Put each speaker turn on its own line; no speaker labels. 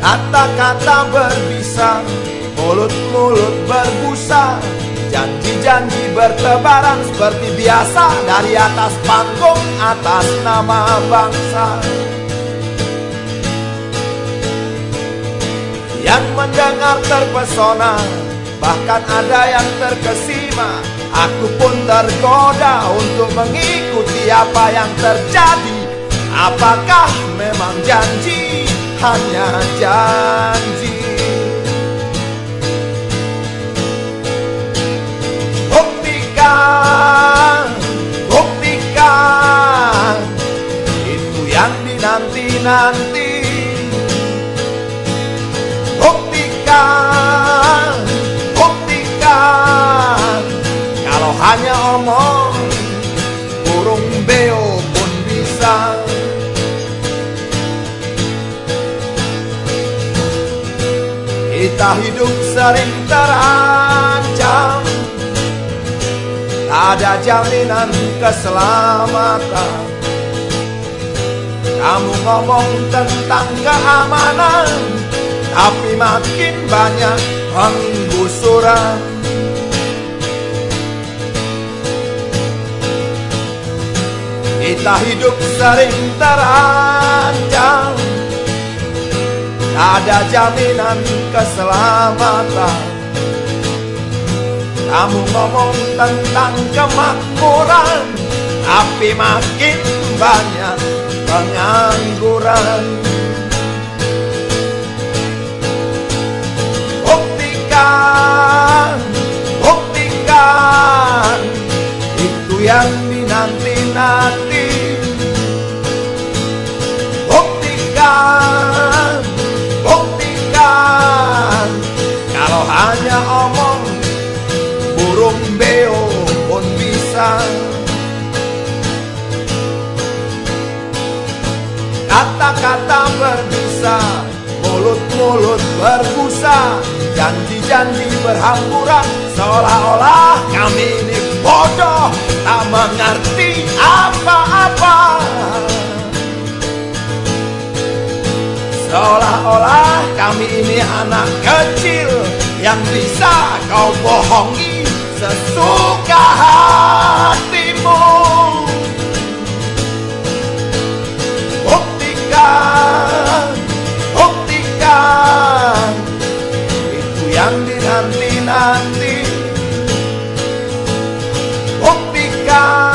Kata-kata berbisa Mulut-mulut berbusa Janji-janji bertebaran seperti biasa Dari atas panggung atas nama bangsa. Yang mendengar terpesona Bahkan ada yang terkesima. Aku pun tergoda untuk mengikuti apa yang terjadi. Apakah memang janji hanya janji. Buktikan, buktikan Itu yang dinanti-nanti. Buktikan, buktikan Kalau hanya omong Burung beo pun bisa Kita hidup sering terancam Ada jaminan keselamatan. Kamu ngomong tentang keamanan Tapi makin banyak penggusuran. Kita hidup sering terancam ada jaminan keselamatan. Kamu ngomong tentang kemakmuran Tapi makin banyak pengangguran Kalau hanya omong Burung beo pun bisa. Kata-kata berbisa Mulut-mulut berbusa. Janji-janji berhamburan Seolah-olah kami ini bodoh Tak mengerti apa-apa. Seolah-olah kami ini anak kecil Yang bisa kau bohongi sesuka hatimu. Buktikan, buktikan Itu yang dinanti-nanti Buktikan,